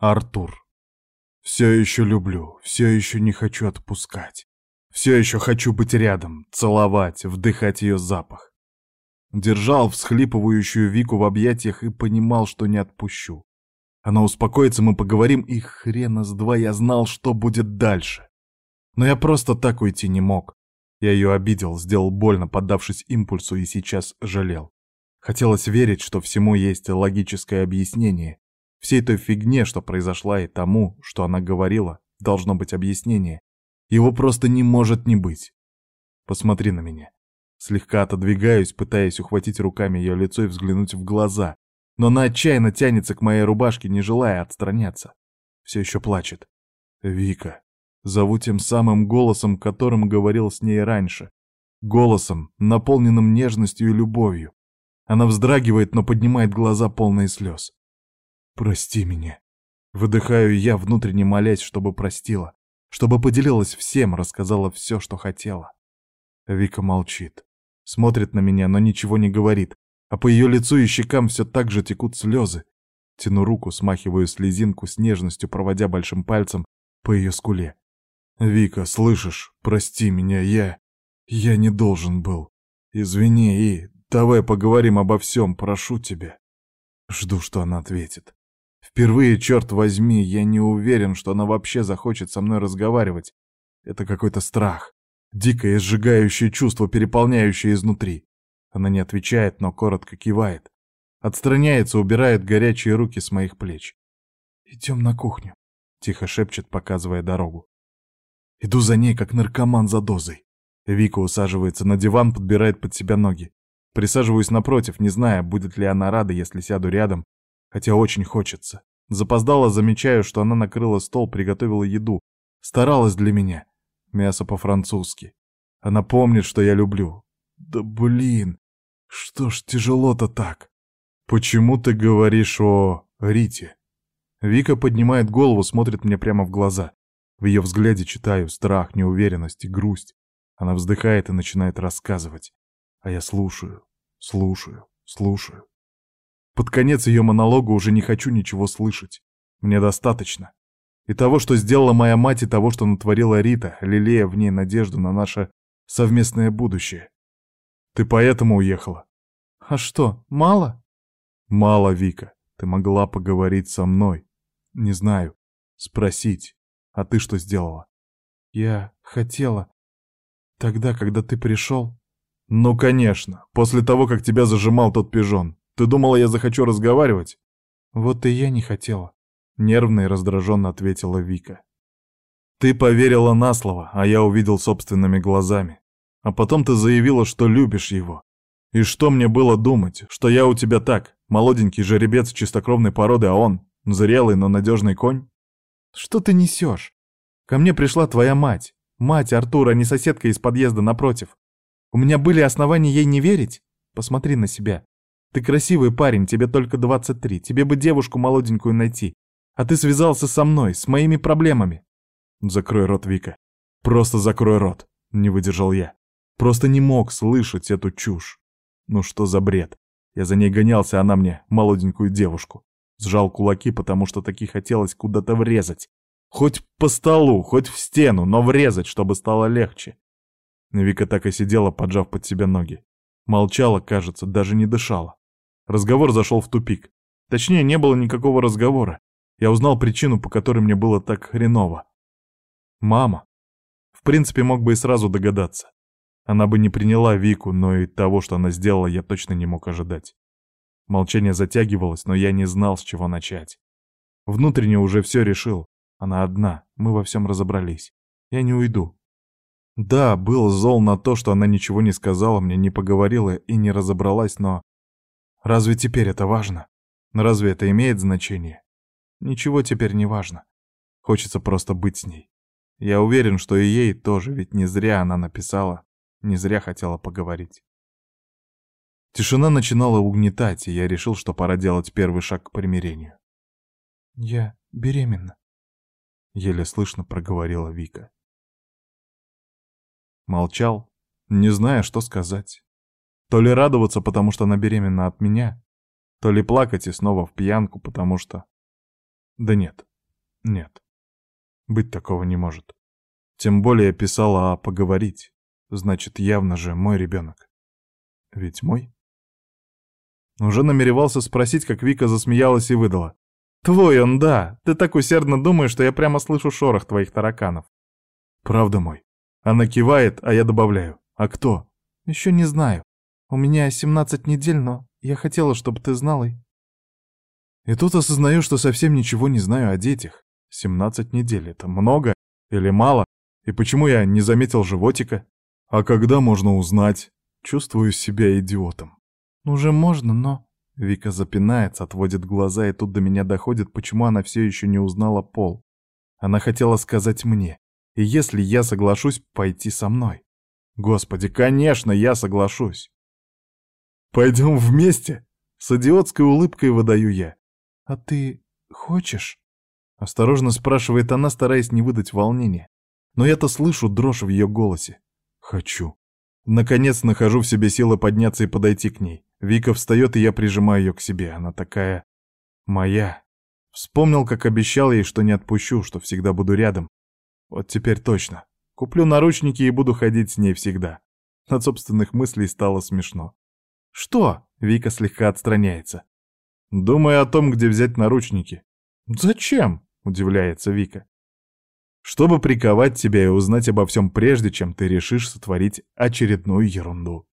Артур. Все еще люблю, все еще не хочу отпускать. Все еще хочу быть рядом, целовать, вдыхать ее запах. Держал всхлипывающую Вику в объятиях и понимал, что не отпущу. Она успокоится, мы поговорим, и хрена с два я знал, что будет дальше. Но я просто так уйти не мог. Я ее обидел, сделал больно, поддавшись импульсу, и сейчас жалел. Хотелось верить, что всему есть логическое объяснение, Всей той фигне, что произошла, и тому, что она говорила, должно быть объяснение. Его просто не может не быть. Посмотри на меня. Слегка отодвигаюсь, пытаясь ухватить руками ее лицо и взглянуть в глаза, но она отчаянно тянется к моей рубашке, не желая отстраняться. Все еще плачет. «Вика». Зову тем самым голосом, которым говорил с ней раньше. Голосом, наполненным нежностью и любовью. Она вздрагивает, но поднимает глаза полные слез. «Прости меня». Выдыхаю я, внутренне молясь, чтобы простила, чтобы поделилась всем, рассказала все, что хотела. Вика молчит, смотрит на меня, но ничего не говорит, а по ее лицу и щекам все так же текут слезы. Тяну руку, смахиваю слезинку с нежностью, проводя большим пальцем по ее скуле. «Вика, слышишь? Прости меня, я... Я не должен был. Извини и давай поговорим обо всем, прошу тебя». Жду, что она ответит. Впервые, черт возьми, я не уверен, что она вообще захочет со мной разговаривать. Это какой-то страх. Дикое, сжигающее чувство, переполняющее изнутри. Она не отвечает, но коротко кивает. Отстраняется, убирает горячие руки с моих плеч. «Идем на кухню», — тихо шепчет, показывая дорогу. Иду за ней, как наркоман за дозой. Вика усаживается на диван, подбирает под себя ноги. Присаживаюсь напротив, не зная, будет ли она рада, если сяду рядом хотя очень хочется. Запоздала, замечаю, что она накрыла стол, приготовила еду. Старалась для меня. Мясо по-французски. Она помнит, что я люблю. Да блин, что ж тяжело-то так. Почему ты говоришь о Рите? Вика поднимает голову, смотрит мне прямо в глаза. В ее взгляде читаю страх, неуверенность и грусть. Она вздыхает и начинает рассказывать. А я слушаю, слушаю, слушаю. Под конец ее монолога уже не хочу ничего слышать. Мне достаточно. И того, что сделала моя мать, и того, что натворила Рита, лелея в ней надежду на наше совместное будущее. Ты поэтому уехала? А что, мало? Мало, Вика. Ты могла поговорить со мной. Не знаю. Спросить. А ты что сделала? Я хотела. Тогда, когда ты пришел... Ну, конечно. После того, как тебя зажимал тот пижон. Ты думала, я захочу разговаривать?» «Вот и я не хотела», — нервно и раздраженно ответила Вика. «Ты поверила на слово, а я увидел собственными глазами. А потом ты заявила, что любишь его. И что мне было думать, что я у тебя так, молоденький жеребец чистокровной породы, а он — зрелый, но надежный конь?» «Что ты несешь? Ко мне пришла твоя мать. Мать Артура, не соседка из подъезда напротив. У меня были основания ей не верить. Посмотри на себя. Ты красивый парень, тебе только 23, тебе бы девушку молоденькую найти. А ты связался со мной, с моими проблемами. Закрой рот, Вика. Просто закрой рот, не выдержал я. Просто не мог слышать эту чушь. Ну что за бред? Я за ней гонялся, а она мне молоденькую девушку. Сжал кулаки, потому что таки хотелось куда-то врезать. Хоть по столу, хоть в стену, но врезать, чтобы стало легче. Вика так и сидела, поджав под себя ноги. Молчала, кажется, даже не дышала. Разговор зашел в тупик. Точнее, не было никакого разговора. Я узнал причину, по которой мне было так хреново. Мама. В принципе, мог бы и сразу догадаться. Она бы не приняла Вику, но и того, что она сделала, я точно не мог ожидать. Молчание затягивалось, но я не знал, с чего начать. Внутренне уже все решил. Она одна, мы во всем разобрались. Я не уйду. Да, был зол на то, что она ничего не сказала мне, не поговорила и не разобралась, но... Разве теперь это важно? Разве это имеет значение? Ничего теперь не важно. Хочется просто быть с ней. Я уверен, что и ей тоже, ведь не зря она написала, не зря хотела поговорить. Тишина начинала угнетать, и я решил, что пора делать первый шаг к примирению. «Я беременна», — еле слышно проговорила Вика. Молчал, не зная, что сказать. То ли радоваться, потому что она беременна от меня, то ли плакать и снова в пьянку, потому что... Да нет, нет. Быть такого не может. Тем более писала о поговорить. Значит, явно же мой ребенок. Ведь мой? Уже намеревался спросить, как Вика засмеялась и выдала. «Твой он, да! Ты так усердно думаешь, что я прямо слышу шорох твоих тараканов!» «Правда мой!» Она кивает, а я добавляю. «А кто?» «Еще не знаю. У меня 17 недель, но я хотела, чтобы ты знал и...» И тут осознаю, что совсем ничего не знаю о детях. 17 недель — это много или мало? И почему я не заметил животика? А когда можно узнать? Чувствую себя идиотом. Ну, уже можно, но... Вика запинается, отводит глаза, и тут до меня доходит, почему она все еще не узнала пол. Она хотела сказать мне, и если я соглашусь, пойти со мной. Господи, конечно, я соглашусь. Пойдем вместе!» С идиотской улыбкой выдаю я. «А ты хочешь?» Осторожно спрашивает она, стараясь не выдать волнения. Но я-то слышу дрожь в ее голосе. «Хочу». Наконец нахожу в себе силы подняться и подойти к ней. Вика встает, и я прижимаю ее к себе. Она такая... моя. Вспомнил, как обещал ей, что не отпущу, что всегда буду рядом. Вот теперь точно. Куплю наручники и буду ходить с ней всегда. От собственных мыслей стало смешно. «Что?» — Вика слегка отстраняется. «Думаю о том, где взять наручники». «Зачем?» — удивляется Вика. «Чтобы приковать тебя и узнать обо всем прежде, чем ты решишь сотворить очередную ерунду».